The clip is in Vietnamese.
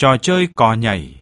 trò chơi cò nhảy.